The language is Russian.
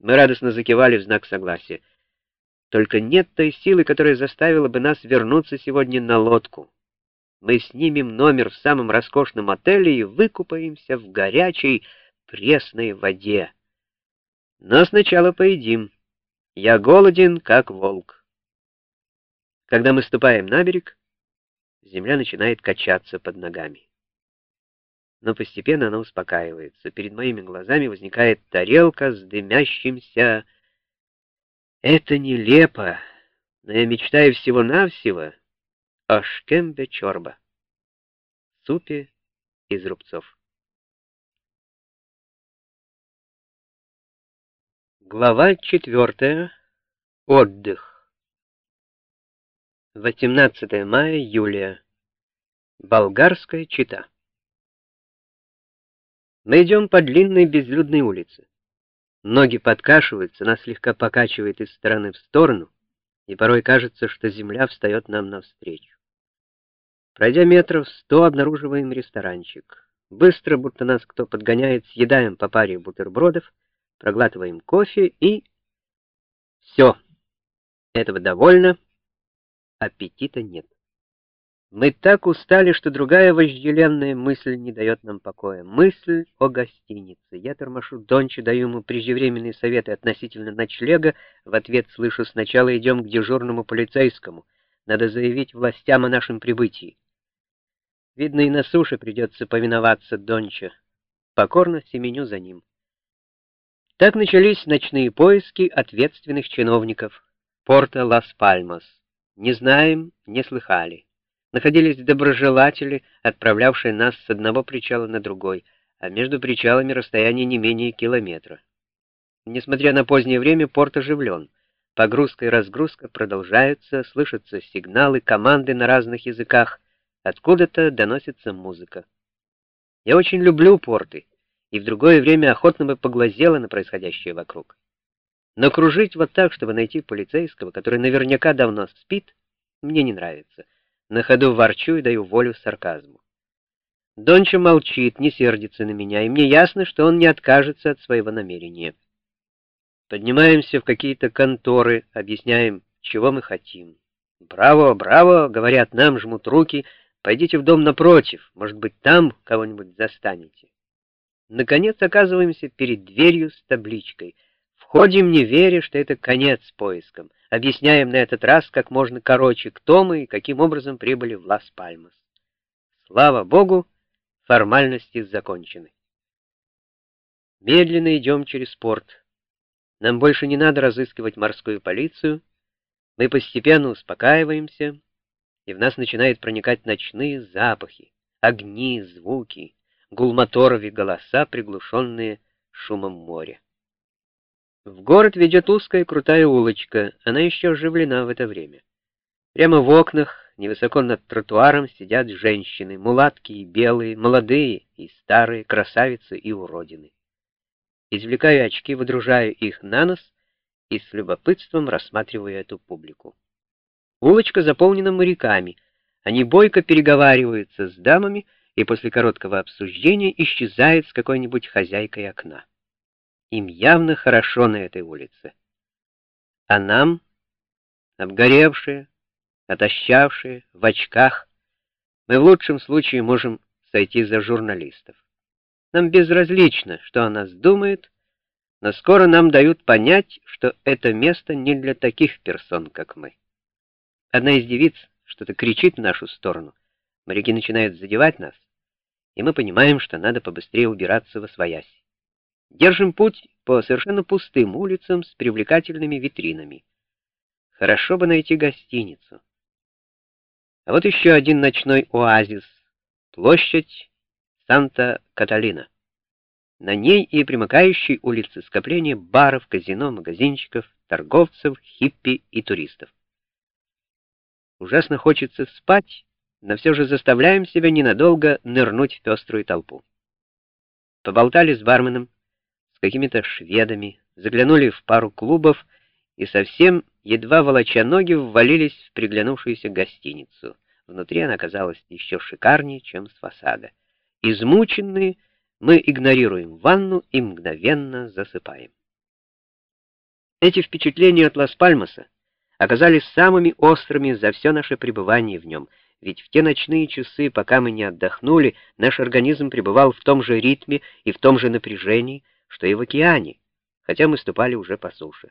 Мы радостно закивали в знак согласия. Только нет той силы, которая заставила бы нас вернуться сегодня на лодку. Мы снимем номер в самом роскошном отеле и выкупаемся в горячей пресной воде. Но сначала поедим. Я голоден, как волк. Когда мы ступаем на берег, земля начинает качаться под ногами. Но постепенно она успокаивается. Перед моими глазами возникает тарелка с дымящимся... Это нелепо, но я мечтаю всего-навсего о шкембе чорба, супе из рубцов. Глава четвертая. Отдых. 18 мая, Юлия. Болгарская чита. Мы идем по длинной безлюдной улице. Ноги подкашиваются, нас слегка покачивает из стороны в сторону, и порой кажется, что земля встает нам навстречу. Пройдя метров сто, обнаруживаем ресторанчик. Быстро, будто нас кто подгоняет, съедаем по паре бутербродов, проглатываем кофе и... Все. Этого довольно. Аппетита нет. Мы так устали, что другая вожделенная мысль не дает нам покоя. Мысль о гостинице. Я тормошу Донча, даю ему преждевременные советы относительно ночлега. В ответ слышу, сначала идем к дежурному полицейскому. Надо заявить властям о нашем прибытии. Видно, и на суше придется повиноваться Донча. Покорно семеню за ним. Так начались ночные поиски ответственных чиновников порта Лас-Пальмас. Не знаем, не слыхали. Находились доброжелатели, отправлявшие нас с одного причала на другой, а между причалами расстояние не менее километра. Несмотря на позднее время, порт оживлен. Погрузка и разгрузка продолжаются, слышатся сигналы, команды на разных языках, откуда-то доносится музыка. Я очень люблю порты и в другое время охотно бы поглазела на происходящее вокруг. Но кружить вот так, чтобы найти полицейского, который наверняка давно спит, мне не нравится. На ходу ворчу и даю волю сарказму. Донча молчит, не сердится на меня, и мне ясно, что он не откажется от своего намерения. Поднимаемся в какие-то конторы, объясняем, чего мы хотим. «Браво, браво!» — говорят нам, жмут руки. «Пойдите в дом напротив, может быть, там кого-нибудь застанете». Наконец оказываемся перед дверью с табличкой. Входим, не веря, что это конец поискам. Объясняем на этот раз как можно короче, кто мы и каким образом прибыли в Лас-Пальмас. Слава Богу, формальности закончены. Медленно идем через порт. Нам больше не надо разыскивать морскую полицию. Мы постепенно успокаиваемся, и в нас начинают проникать ночные запахи, огни, звуки гул моторов и голоса, приглушенные шумом моря. В город ведет узкая крутая улочка, она еще оживлена в это время. Прямо в окнах, невысоко над тротуаром, сидят женщины, мулатки и белые, молодые и старые, красавицы и уродины. Извлекаю очки, выдружаю их на нос и с любопытством рассматриваю эту публику. Улочка заполнена моряками, они бойко переговариваются с дамами, и после короткого обсуждения исчезает с какой-нибудь хозяйкой окна. Им явно хорошо на этой улице. А нам, обгоревшие, отощавшие, в очках, мы в лучшем случае можем сойти за журналистов. Нам безразлично, что о нас думают, но скоро нам дают понять, что это место не для таких персон, как мы. Одна из девиц что-то кричит в нашу сторону, Моряки начинают задевать нас, и мы понимаем, что надо побыстрее убираться во своясь. Держим путь по совершенно пустым улицам с привлекательными витринами. Хорошо бы найти гостиницу. А вот еще один ночной оазис — площадь Санта-Каталина. На ней и примыкающей улицы скопления баров, казино, магазинчиков, торговцев, хиппи и туристов. Ужасно хочется спать, но все же заставляем себя ненадолго нырнуть в пеструю толпу. Поболтали с барменом, какими-то шведами, заглянули в пару клубов и совсем, едва волоча ноги, ввалились в приглянувшуюся гостиницу. Внутри она казалась еще шикарнее, чем с фасада. Измученные, мы игнорируем ванну и мгновенно засыпаем. Эти впечатления от Лас-Пальмаса оказались самыми острыми за все наше пребывание в нем, ведь в те ночные часы, пока мы не отдохнули, наш организм пребывал в том же ритме и в том же напряжении, что и в океане, хотя мы ступали уже по суше.